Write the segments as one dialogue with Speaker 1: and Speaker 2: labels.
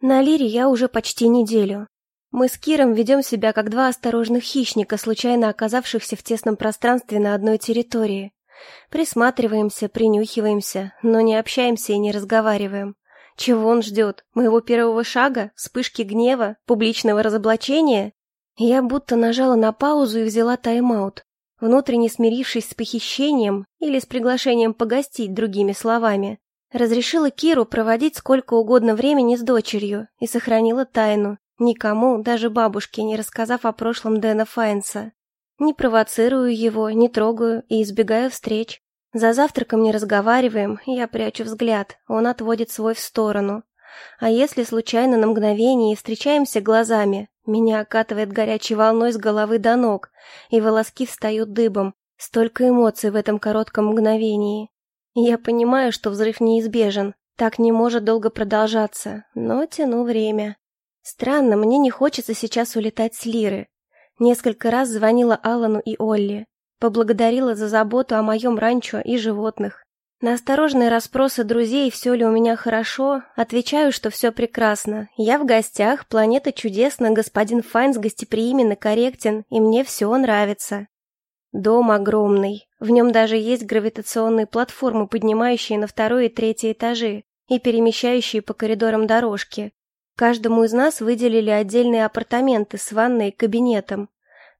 Speaker 1: На Лире я уже почти неделю. Мы с Киром ведем себя как два осторожных хищника, случайно оказавшихся в тесном пространстве на одной территории. Присматриваемся, принюхиваемся, но не общаемся и не разговариваем. Чего он ждет? Моего первого шага? Вспышки гнева? Публичного разоблачения? Я будто нажала на паузу и взяла тайм-аут, внутренне смирившись с похищением или с приглашением погостить, другими словами. Разрешила Киру проводить сколько угодно времени с дочерью и сохранила тайну, никому, даже бабушке, не рассказав о прошлом Дэна Файнса. Не провоцирую его, не трогаю и избегаю встреч. За завтраком не разговариваем, я прячу взгляд, он отводит свой в сторону. А если случайно на мгновение встречаемся глазами, меня окатывает горячей волной с головы до ног, и волоски встают дыбом. Столько эмоций в этом коротком мгновении. Я понимаю, что взрыв неизбежен, так не может долго продолжаться, но тяну время. Странно, мне не хочется сейчас улетать с Лиры. Несколько раз звонила Алану и Олли. Поблагодарила за заботу о моем ранчо и животных. На осторожные расспросы друзей, все ли у меня хорошо, отвечаю, что все прекрасно. Я в гостях, планета чудесна, господин Файнс гостеприимен и корректен, и мне все нравится. Дом огромный, в нем даже есть гравитационные платформы, поднимающие на второй и третий этажи и перемещающие по коридорам дорожки. Каждому из нас выделили отдельные апартаменты с ванной и кабинетом.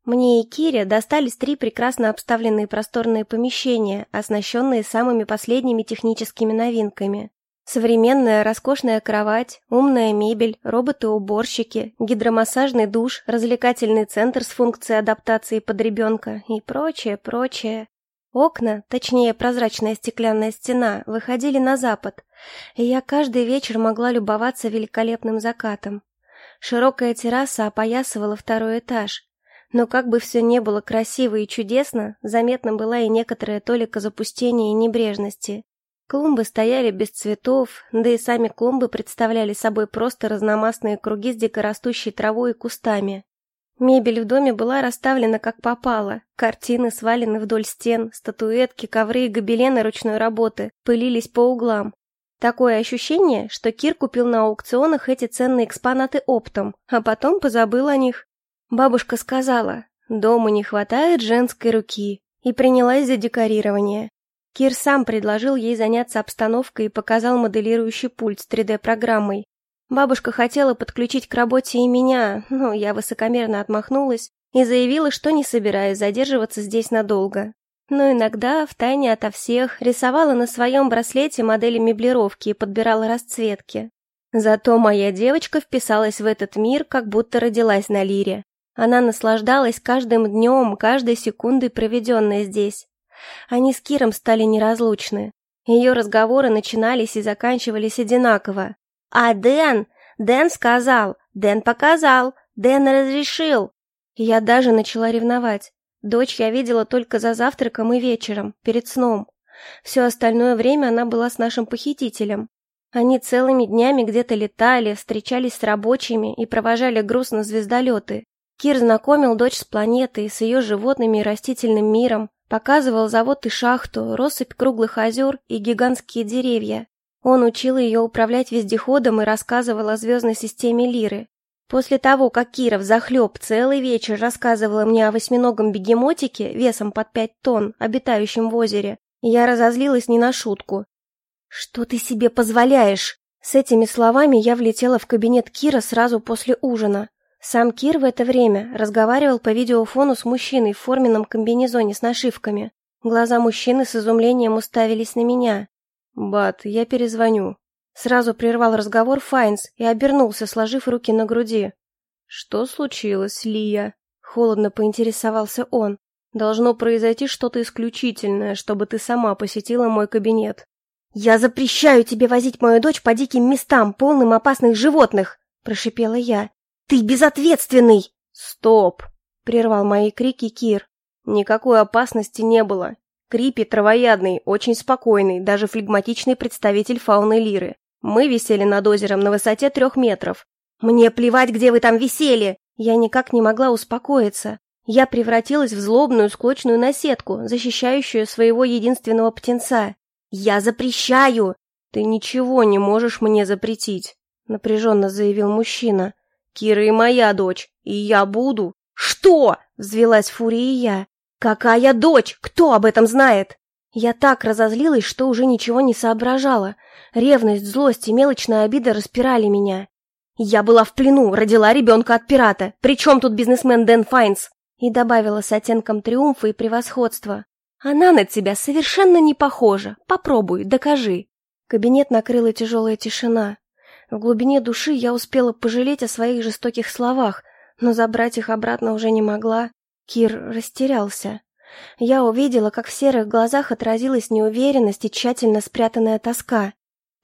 Speaker 1: Мне и Кире достались три прекрасно обставленные просторные помещения, оснащенные самыми последними техническими новинками. Современная роскошная кровать, умная мебель, роботы-уборщики, гидромассажный душ, развлекательный центр с функцией адаптации под ребенка и прочее, прочее. Окна, точнее прозрачная стеклянная стена, выходили на запад, и я каждый вечер могла любоваться великолепным закатом. Широкая терраса опоясывала второй этаж, но как бы все не было красиво и чудесно, заметна была и некоторая толика запустения и небрежности. Клумбы стояли без цветов, да и сами клумбы представляли собой просто разномастные круги с дикорастущей травой и кустами. Мебель в доме была расставлена как попало. Картины свалены вдоль стен, статуэтки, ковры и гобелены ручной работы пылились по углам. Такое ощущение, что Кир купил на аукционах эти ценные экспонаты оптом, а потом позабыл о них. Бабушка сказала, дома не хватает женской руки, и принялась за декорирование. Кир сам предложил ей заняться обстановкой и показал моделирующий пульт с 3D-программой. Бабушка хотела подключить к работе и меня, но я высокомерно отмахнулась и заявила, что не собираюсь задерживаться здесь надолго. Но иногда, втайне ото всех, рисовала на своем браслете модели меблировки и подбирала расцветки. Зато моя девочка вписалась в этот мир, как будто родилась на лире. Она наслаждалась каждым днем, каждой секундой, проведенной здесь. Они с Киром стали неразлучны. Ее разговоры начинались и заканчивались одинаково. «А Дэн? Дэн сказал! Дэн показал! Дэн разрешил!» Я даже начала ревновать. Дочь я видела только за завтраком и вечером, перед сном. Все остальное время она была с нашим похитителем. Они целыми днями где-то летали, встречались с рабочими и провожали груз на звездолеты. Кир знакомил дочь с планетой, с ее животными и растительным миром, показывал завод и шахту, россыпь круглых озер и гигантские деревья. Он учил ее управлять вездеходом и рассказывал о звездной системе Лиры. После того, как Кира взахлеб целый вечер рассказывала мне о восьминогом бегемотике весом под пять тонн, обитающем в озере, я разозлилась не на шутку. «Что ты себе позволяешь?» С этими словами я влетела в кабинет Кира сразу после ужина. Сам Кир в это время разговаривал по видеофону с мужчиной в форменном комбинезоне с нашивками. Глаза мужчины с изумлением уставились на меня. «Бат, я перезвоню». Сразу прервал разговор Файнс и обернулся, сложив руки на груди. «Что случилось, Лия?» Холодно поинтересовался он. «Должно произойти что-то исключительное, чтобы ты сама посетила мой кабинет». «Я запрещаю тебе возить мою дочь по диким местам, полным опасных животных!» Прошипела я. «Ты безответственный!» «Стоп!» — прервал мои крики Кир. «Никакой опасности не было. Крипи травоядный, очень спокойный, даже флегматичный представитель фауны Лиры. Мы висели над озером на высоте трех метров. Мне плевать, где вы там висели!» Я никак не могла успокоиться. Я превратилась в злобную, склочную наседку, защищающую своего единственного птенца. «Я запрещаю!» «Ты ничего не можешь мне запретить!» напряженно заявил мужчина. «Кира и моя дочь, и я буду». «Что?» — взвелась фурия. «Какая дочь? Кто об этом знает?» Я так разозлилась, что уже ничего не соображала. Ревность, злость и мелочная обида распирали меня. «Я была в плену, родила ребенка от пирата. Причем тут бизнесмен Дэн Файнс?» И добавила с оттенком триумфа и превосходства. «Она на тебя совершенно не похожа. Попробуй, докажи». Кабинет накрыла тяжелая тишина. В глубине души я успела пожалеть о своих жестоких словах, но забрать их обратно уже не могла. Кир растерялся. Я увидела, как в серых глазах отразилась неуверенность и тщательно спрятанная тоска.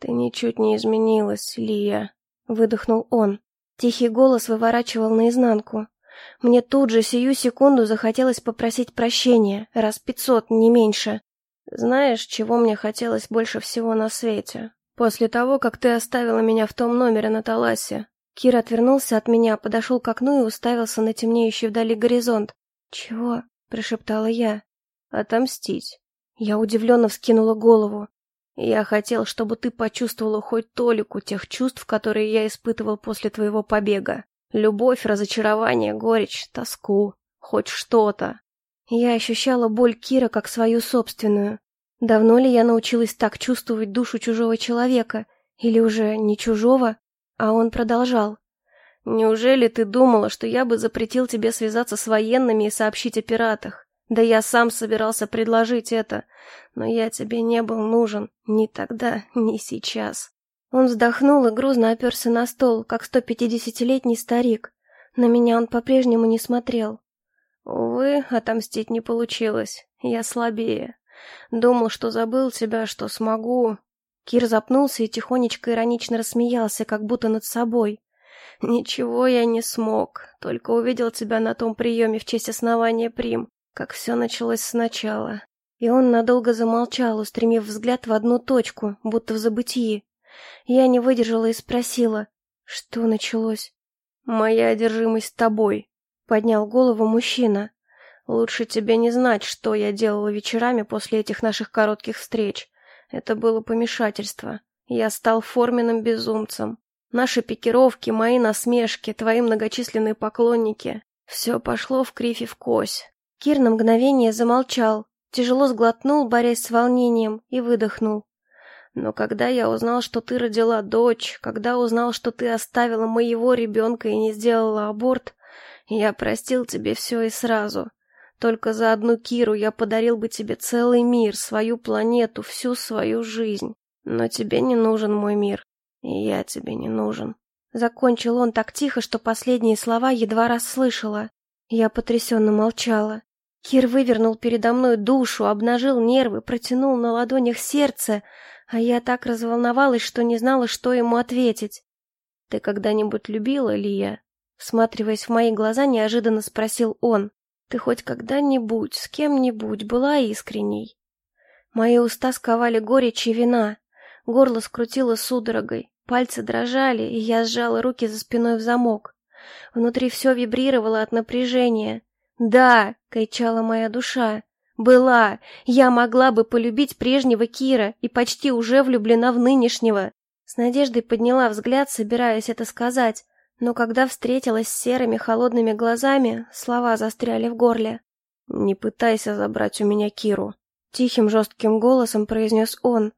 Speaker 1: «Ты ничуть не изменилась, Лия», — выдохнул он. Тихий голос выворачивал наизнанку. Мне тут же сию секунду захотелось попросить прощения, раз пятьсот, не меньше. Знаешь, чего мне хотелось больше всего на свете? После того, как ты оставила меня в том номере на Таласе. Кир отвернулся от меня, подошел к окну и уставился на темнеющий вдали горизонт. «Чего?» — прошептала я. «Отомстить». Я удивленно вскинула голову. «Я хотел, чтобы ты почувствовала хоть толику тех чувств, которые я испытывал после твоего побега. Любовь, разочарование, горечь, тоску. Хоть что-то. Я ощущала боль Кира как свою собственную. Давно ли я научилась так чувствовать душу чужого человека? Или уже не чужого? А он продолжал. «Неужели ты думала, что я бы запретил тебе связаться с военными и сообщить о пиратах? Да я сам собирался предложить это, но я тебе не был нужен ни тогда, ни сейчас». Он вздохнул и грузно оперся на стол, как сто пятидесятилетний старик. На меня он по-прежнему не смотрел. Увы, отомстить не получилось. Я слабее. Думал, что забыл тебя, что смогу. Кир запнулся и тихонечко иронично рассмеялся, как будто над собой. Ничего я не смог, только увидел тебя на том приеме в честь основания Прим, как все началось сначала. И он надолго замолчал, устремив взгляд в одну точку, будто в забытии. Я не выдержала и спросила, что началось. «Моя одержимость тобой», — поднял голову мужчина. «Лучше тебе не знать, что я делала вечерами после этих наших коротких встреч. Это было помешательство. Я стал форменным безумцем. Наши пикировки, мои насмешки, твои многочисленные поклонники — все пошло в кривь и в кось». Кир на мгновение замолчал, тяжело сглотнул, борясь с волнением, и выдохнул. Но когда я узнал, что ты родила дочь, когда узнал, что ты оставила моего ребенка и не сделала аборт, я простил тебе все и сразу. Только за одну Киру я подарил бы тебе целый мир, свою планету, всю свою жизнь. Но тебе не нужен мой мир, и я тебе не нужен. Закончил он так тихо, что последние слова едва расслышала. Я потрясенно молчала. Кир вывернул передо мной душу, обнажил нервы, протянул на ладонях сердце, а я так разволновалась, что не знала, что ему ответить. «Ты когда-нибудь любила, Лия?» Всматриваясь в мои глаза, неожиданно спросил он. «Ты хоть когда-нибудь с кем-нибудь была искренней?» Мои уста сковали горечь и вина. Горло скрутило судорогой, пальцы дрожали, и я сжала руки за спиной в замок. Внутри все вибрировало от напряжения. «Да!» — кричала моя душа. Была. Я могла бы полюбить прежнего Кира и почти уже влюблена в нынешнего. С надеждой подняла взгляд, собираясь это сказать, но когда встретилась с серыми холодными глазами, слова застряли в горле. «Не пытайся забрать у меня Киру», — тихим жестким голосом произнес он.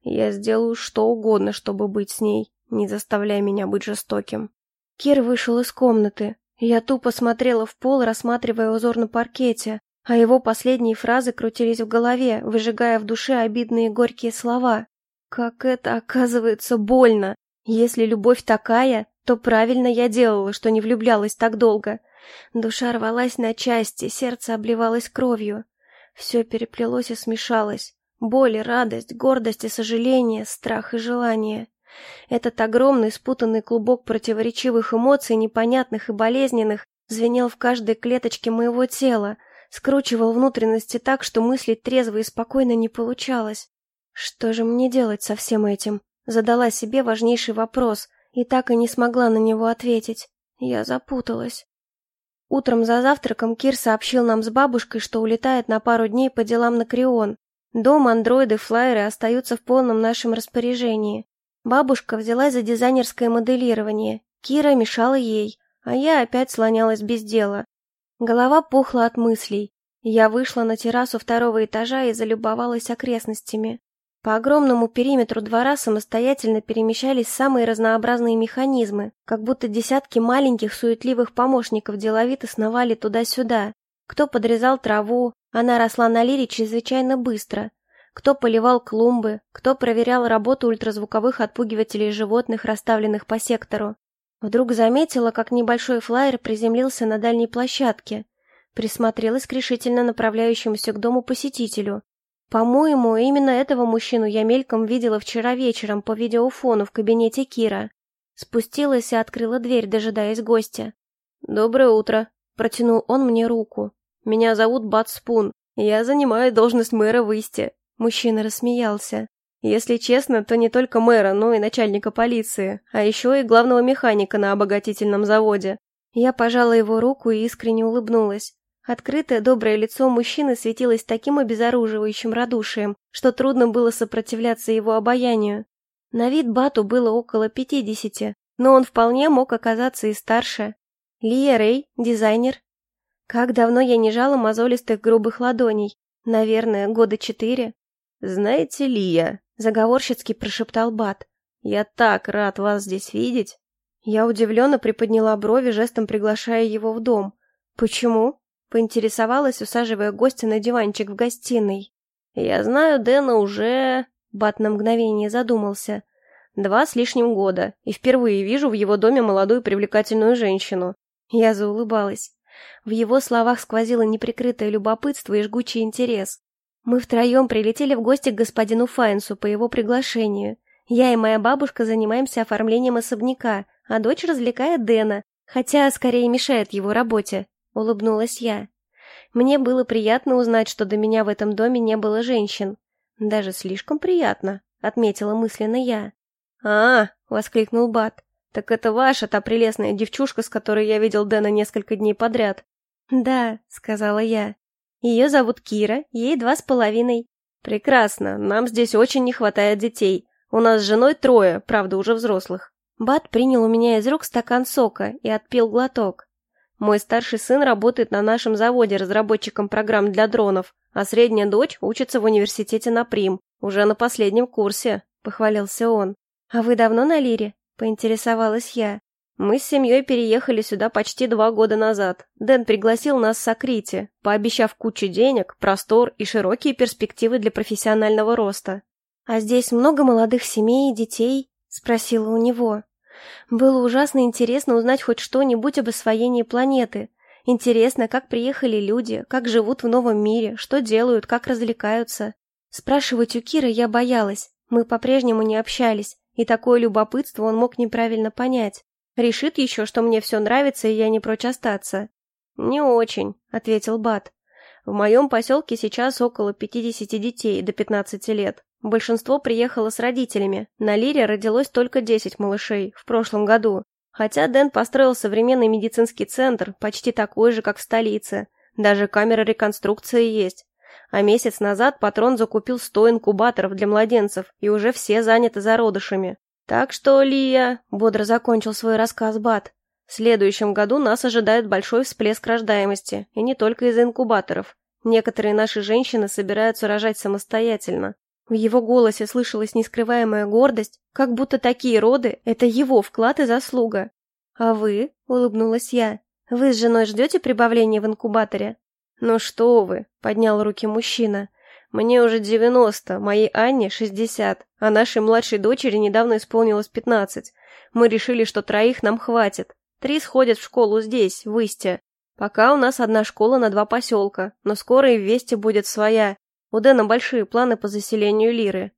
Speaker 1: «Я сделаю что угодно, чтобы быть с ней, не заставляй меня быть жестоким». Кир вышел из комнаты. Я тупо смотрела в пол, рассматривая узор на паркете а его последние фразы крутились в голове, выжигая в душе обидные горькие слова. Как это, оказывается, больно! Если любовь такая, то правильно я делала, что не влюблялась так долго. Душа рвалась на части, сердце обливалось кровью. Все переплелось и смешалось. Боль и радость, гордость и сожаление, страх и желание. Этот огромный спутанный клубок противоречивых эмоций, непонятных и болезненных, звенел в каждой клеточке моего тела, скручивал внутренности так, что мыслить трезво и спокойно не получалось. Что же мне делать со всем этим? Задала себе важнейший вопрос и так и не смогла на него ответить. Я запуталась. Утром за завтраком Кир сообщил нам с бабушкой, что улетает на пару дней по делам на Крион. Дом, андроиды, флайеры остаются в полном нашем распоряжении. Бабушка взялась за дизайнерское моделирование, Кира мешала ей, а я опять слонялась без дела. Голова пухла от мыслей. Я вышла на террасу второго этажа и залюбовалась окрестностями. По огромному периметру двора самостоятельно перемещались самые разнообразные механизмы, как будто десятки маленьких суетливых помощников деловито сновали туда-сюда. Кто подрезал траву, она росла на лире чрезвычайно быстро. Кто поливал клумбы, кто проверял работу ультразвуковых отпугивателей животных, расставленных по сектору. Вдруг заметила, как небольшой флайер приземлился на дальней площадке. Присмотрелась к решительно направляющемуся к дому посетителю. По-моему, именно этого мужчину я мельком видела вчера вечером по видеофону в кабинете Кира. Спустилась и открыла дверь, дожидаясь гостя. «Доброе утро», — протянул он мне руку. «Меня зовут Бат Спун. Я занимаю должность мэра в Исте». Мужчина рассмеялся. Если честно, то не только мэра, но и начальника полиции, а еще и главного механика на обогатительном заводе. Я пожала его руку и искренне улыбнулась. Открытое доброе лицо мужчины светилось таким обезоруживающим радушием, что трудно было сопротивляться его обаянию. На вид Бату было около пятидесяти, но он вполне мог оказаться и старше. Лия Рэй, дизайнер. Как давно я не жала мозолистых грубых ладоней? Наверное, года четыре. «Знаете, Лия, Заговорщицки прошептал Бат. «Я так рад вас здесь видеть!» Я удивленно приподняла брови, жестом приглашая его в дом. «Почему?» — поинтересовалась, усаживая гостя на диванчик в гостиной. «Я знаю Дэна уже...» — Бат на мгновение задумался. «Два с лишним года, и впервые вижу в его доме молодую привлекательную женщину». Я заулыбалась. В его словах сквозило неприкрытое любопытство и жгучий интерес. Мы втроем прилетели в гости к господину Файнсу по его приглашению. Я и моя бабушка занимаемся оформлением особняка, а дочь развлекает Дэна, хотя скорее мешает его работе, улыбнулась я. Мне было приятно узнать, что до меня в этом доме не было женщин. Даже слишком приятно, отметила мысленно я. А, воскликнул Бат. Так это ваша та прелестная девчушка, с которой я видел Дэна несколько дней подряд. Да, сказала я. Ее зовут Кира, ей два с половиной. Прекрасно, нам здесь очень не хватает детей. У нас с женой трое, правда, уже взрослых. Бат принял у меня из рук стакан сока и отпил глоток. Мой старший сын работает на нашем заводе разработчиком программ для дронов, а средняя дочь учится в университете на Прим, уже на последнем курсе, похвалился он. А вы давно на Лире? поинтересовалась я. Мы с семьей переехали сюда почти два года назад. Дэн пригласил нас с Акрити, пообещав кучу денег, простор и широкие перспективы для профессионального роста. «А здесь много молодых семей и детей?» — спросила у него. Было ужасно интересно узнать хоть что-нибудь об освоении планеты. Интересно, как приехали люди, как живут в новом мире, что делают, как развлекаются. Спрашивать у Кира я боялась. Мы по-прежнему не общались, и такое любопытство он мог неправильно понять. Решит еще, что мне все нравится, и я не прочь остаться. «Не очень», — ответил Бат. «В моем поселке сейчас около 50 детей до 15 лет. Большинство приехало с родителями. На Лире родилось только 10 малышей в прошлом году. Хотя Дэн построил современный медицинский центр, почти такой же, как в столице. Даже камера реконструкции есть. А месяц назад патрон закупил 100 инкубаторов для младенцев, и уже все заняты зародышами. Так что, Лия, бодро закончил свой рассказ Бат, в следующем году нас ожидает большой всплеск рождаемости, и не только из инкубаторов. Некоторые наши женщины собираются рожать самостоятельно. В его голосе слышалась нескрываемая гордость, как будто такие роды – это его вклад и заслуга. «А вы?» – улыбнулась я. «Вы с женой ждете прибавления в инкубаторе?» «Ну что вы!» – поднял руки мужчина. Мне уже девяносто, моей Анне шестьдесят, а нашей младшей дочери недавно исполнилось пятнадцать. Мы решили, что троих нам хватит. Три сходят в школу здесь, в Исте. Пока у нас одна школа на два поселка, но скоро и в Весте будет своя. У Дэна большие планы по заселению Лиры.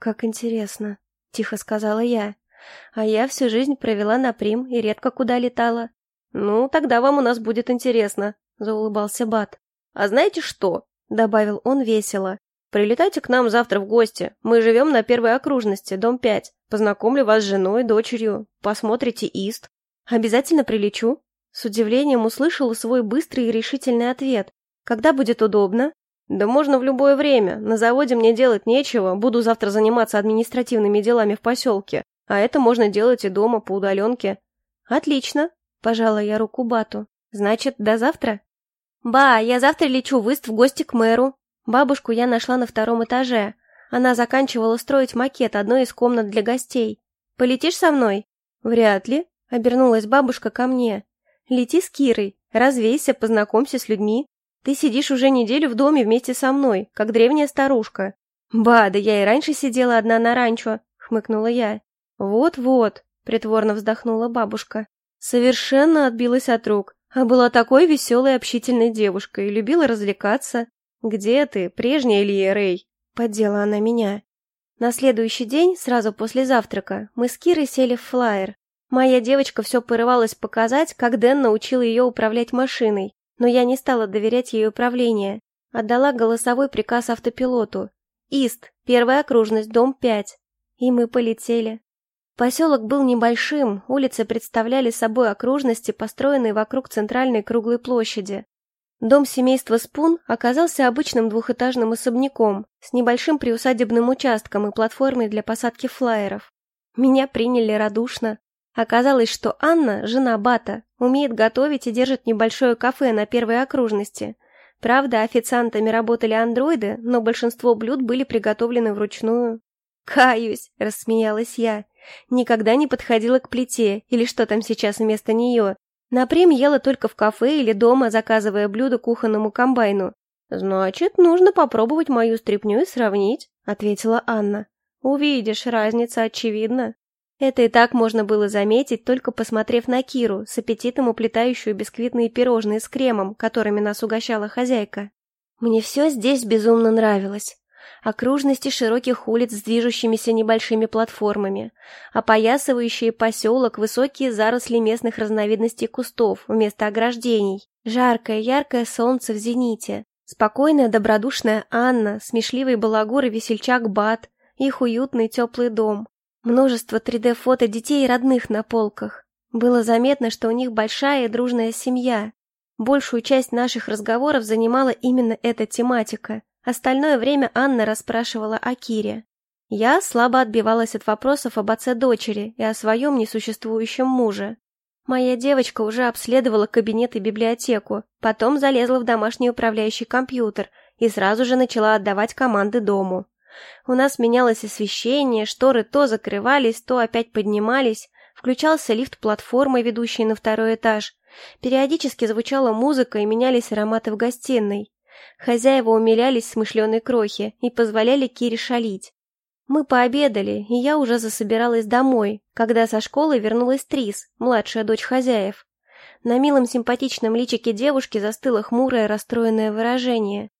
Speaker 1: «Как интересно», — тихо сказала я. «А я всю жизнь провела на Прим и редко куда летала». «Ну, тогда вам у нас будет интересно», — заулыбался Бат. «А знаете что? добавил он весело. Прилетайте к нам завтра в гости. Мы живем на первой окружности, дом 5. Познакомлю вас с женой, дочерью. Посмотрите Ист. Обязательно прилечу. С удивлением услышала свой быстрый и решительный ответ. Когда будет удобно?
Speaker 2: «Да можно в любое время. На заводе мне делать нечего, буду завтра заниматься административными делами в поселке. А это можно делать и дома, по удаленке».
Speaker 1: «Отлично», — пожала я руку Бату. «Значит, до завтра?» «Ба, я завтра лечу в в гости к мэру. Бабушку я нашла на втором этаже. Она заканчивала строить макет одной из комнат для гостей. Полетишь со мной?» «Вряд ли», — обернулась бабушка ко мне. «Лети с Кирой, развейся, познакомься с людьми. Ты сидишь уже неделю в доме вместе со мной, как древняя старушка. Ба, да я и раньше сидела одна на ранчо, хмыкнула я. Вот-вот, притворно вздохнула бабушка. Совершенно отбилась от рук, а была такой веселой общительной девушкой любила развлекаться. Где ты, прежняя Илья Рэй? Поддела она меня. На следующий день, сразу после завтрака, мы с Кирой сели в флайер. Моя девочка все порывалась показать, как Дэн научил ее управлять машиной, но я не стала доверять ей управление. Отдала голосовой приказ автопилоту. «Ист, первая окружность, дом 5». И мы полетели. Поселок был небольшим, улицы представляли собой окружности, построенные вокруг центральной круглой площади. Дом семейства Спун оказался обычным двухэтажным особняком с небольшим приусадебным участком и платформой для посадки флайеров. Меня приняли радушно. Оказалось, что Анна, жена Бата, умеет готовить и держит небольшое кафе на первой окружности. Правда, официантами работали андроиды, но большинство блюд были приготовлены вручную. «Каюсь», — рассмеялась я. Никогда не подходила к плите, или что там сейчас вместо нее. Наприм ела только в кафе или дома, заказывая блюда кухонному комбайну. «Значит, нужно попробовать мою стряпню и сравнить», — ответила Анна. «Увидишь, разница очевидна». Это и так можно было заметить, только посмотрев на Киру, с аппетитом уплетающую бисквитные пирожные с кремом, которыми нас угощала хозяйка. Мне все здесь безумно нравилось. Окружности широких улиц с движущимися небольшими платформами, опоясывающие поселок высокие заросли местных разновидностей кустов вместо ограждений, жаркое яркое солнце в зените, спокойная добродушная Анна, смешливый балагур и весельчак Бат, их уютный теплый дом, Множество 3D-фото детей и родных на полках. Было заметно, что у них большая и дружная семья. Большую часть наших разговоров занимала именно эта тематика. Остальное время Анна расспрашивала о Кире. Я слабо отбивалась от вопросов об отце дочери и о своем несуществующем муже. Моя девочка уже обследовала кабинет и библиотеку, потом залезла в домашний управляющий компьютер и сразу же начала отдавать команды дому. У нас менялось освещение, шторы то закрывались, то опять поднимались, включался лифт платформы, ведущей на второй этаж. Периодически звучала музыка и менялись ароматы в гостиной. Хозяева умилялись смышленой крохи и позволяли Кире шалить. Мы пообедали, и я уже засобиралась домой, когда со школы вернулась Трис, младшая дочь хозяев. На милом симпатичном личике девушки застыло хмурое расстроенное выражение.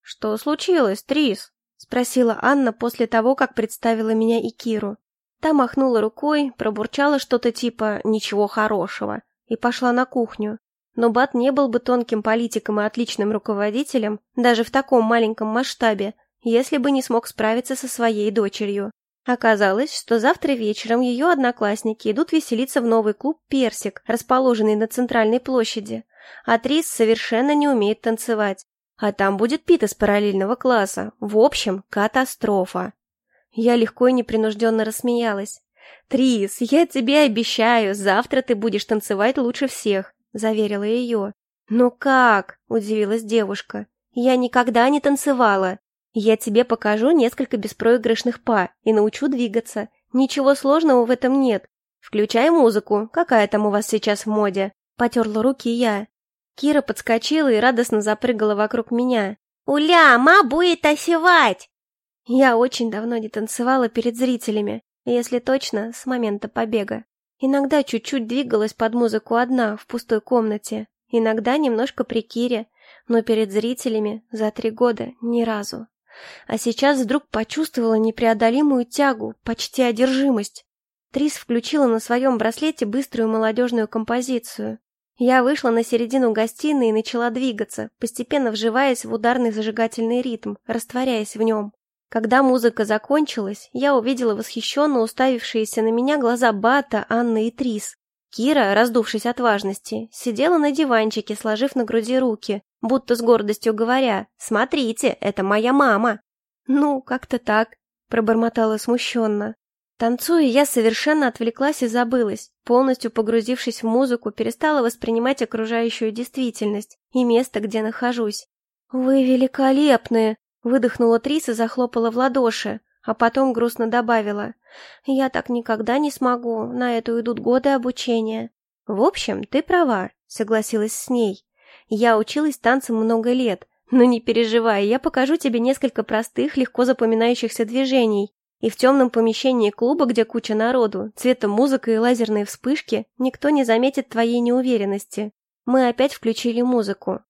Speaker 1: «Что случилось, Трис?» Спросила Анна после того, как представила меня и Киру. Та махнула рукой, пробурчала что-то типа «ничего хорошего» и пошла на кухню. Но Бат не был бы тонким политиком и отличным руководителем, даже в таком маленьком масштабе, если бы не смог справиться со своей дочерью. Оказалось, что завтра вечером ее одноклассники идут веселиться в новый клуб «Персик», расположенный на центральной площади. А Трис совершенно не умеет танцевать. А там будет Пит из параллельного класса. В общем, катастрофа. Я легко и непринужденно рассмеялась. «Трис, я тебе обещаю, завтра ты будешь танцевать лучше всех», — заверила ее. «Ну как?» — удивилась девушка. «Я никогда не танцевала. Я тебе покажу несколько беспроигрышных па и научу двигаться. Ничего сложного в этом нет. Включай музыку. Какая там у вас сейчас в моде?» Потерла руки я. Кира подскочила и радостно запрыгала вокруг меня. «Уля, ма будет осевать!» Я очень давно не танцевала перед зрителями, если точно, с момента побега. Иногда чуть-чуть двигалась под музыку одна, в пустой комнате, иногда немножко при Кире, но перед зрителями за три года ни разу. А сейчас вдруг почувствовала непреодолимую тягу, почти одержимость. Трис включила на своем браслете быструю молодежную композицию. Я вышла на середину гостиной и начала двигаться, постепенно вживаясь в ударный зажигательный ритм, растворяясь в нем. Когда музыка закончилась, я увидела восхищенно уставившиеся на меня глаза Бата, Анны и Трис. Кира, раздувшись от важности, сидела на диванчике, сложив на груди руки, будто с гордостью говоря «Смотрите, это моя мама».
Speaker 2: «Ну, как-то так», — пробормотала смущенно. Танцуя, я совершенно отвлеклась и забылась, полностью погрузившись в музыку, перестала воспринимать окружающую действительность и место, где нахожусь. «Вы великолепны!» — выдохнула Трис и захлопала в ладоши, а потом грустно добавила. «Я так никогда не смогу, на это уйдут годы обучения». «В общем, ты права», — согласилась с ней. «Я училась танцам много лет, но не переживай, я покажу тебе несколько простых, легко запоминающихся движений, и в темном помещении клуба, где куча народу, музыка и лазерные вспышки, никто не заметит твоей неуверенности. Мы опять включили музыку.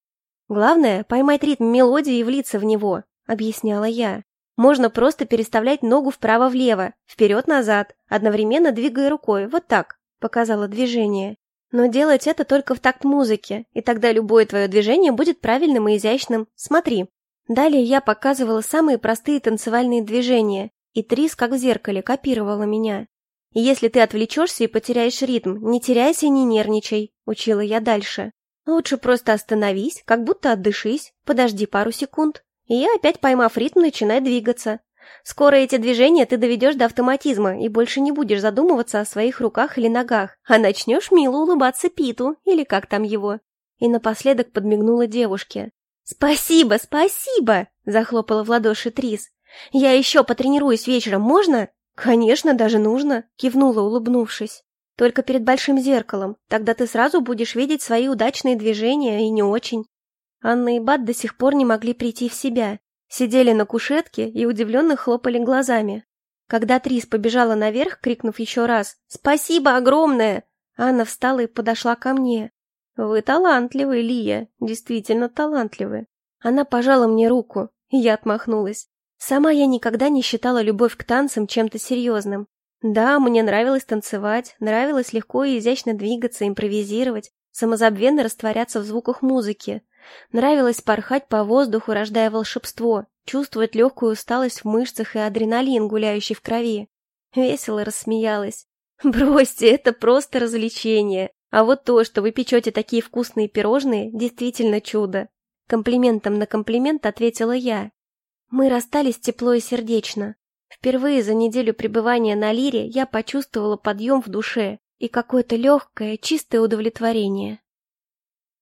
Speaker 2: Главное — поймать ритм мелодии и влиться в него, объясняла я. Можно просто переставлять ногу вправо-влево, вперед-назад, одновременно двигая рукой, вот так, показала движение. Но делать это только в такт музыки, и тогда любое твое движение будет правильным и изящным. Смотри. Далее я показывала самые простые танцевальные движения, и Трис, как в зеркале, копировала меня. «Если ты отвлечешься и потеряешь ритм, не теряйся и не нервничай», — учила я дальше. «Лучше просто остановись, как будто отдышись, подожди пару секунд, и я, опять поймав ритм, начинай двигаться. Скоро эти движения ты доведешь до автоматизма и больше не будешь задумываться о своих руках или ногах, а начнешь мило улыбаться Питу, или как там его». И напоследок подмигнула девушке. «Спасибо, спасибо!» — захлопала в ладоши Трис. «Я еще потренируюсь вечером, можно?» «Конечно, даже нужно», — кивнула, улыбнувшись. «Только перед большим зеркалом, тогда ты сразу будешь видеть свои удачные движения и не очень». Анна и Бат до сих пор не могли прийти в себя, сидели на кушетке и удивленно хлопали глазами. Когда Трис побежала наверх, крикнув еще раз «Спасибо огромное!», Анна встала и подошла ко мне. «Вы талантливы, Лия, действительно талантливы». Она пожала мне руку, и я отмахнулась. Сама я никогда не считала любовь к танцам чем-то серьезным. Да, мне нравилось танцевать, нравилось легко и изящно двигаться, импровизировать, самозабвенно растворяться в звуках музыки. Нравилось порхать по воздуху, рождая волшебство, чувствовать легкую усталость в мышцах и адреналин, гуляющий в крови. Весело рассмеялась. «Бросьте, это просто развлечение. А вот то, что вы печете такие вкусные пирожные, действительно чудо». Комплиментом на комплимент ответила я, мы расстались тепло и сердечно. Впервые за неделю пребывания на Лире я почувствовала подъем в душе и какое-то легкое, чистое удовлетворение.